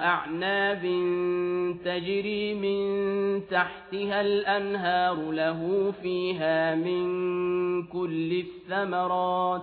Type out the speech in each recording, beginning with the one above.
وأعناب تجري من تحتها الأنهار له فيها من كل الثمرات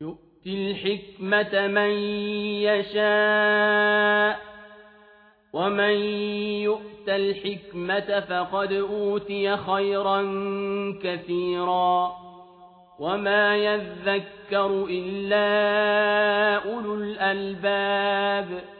يؤتي الحكمة من يشاء ومن يؤت الحكمة فقد أوتي خيرا كثيرا وما يذكر إلا أولو الألباب.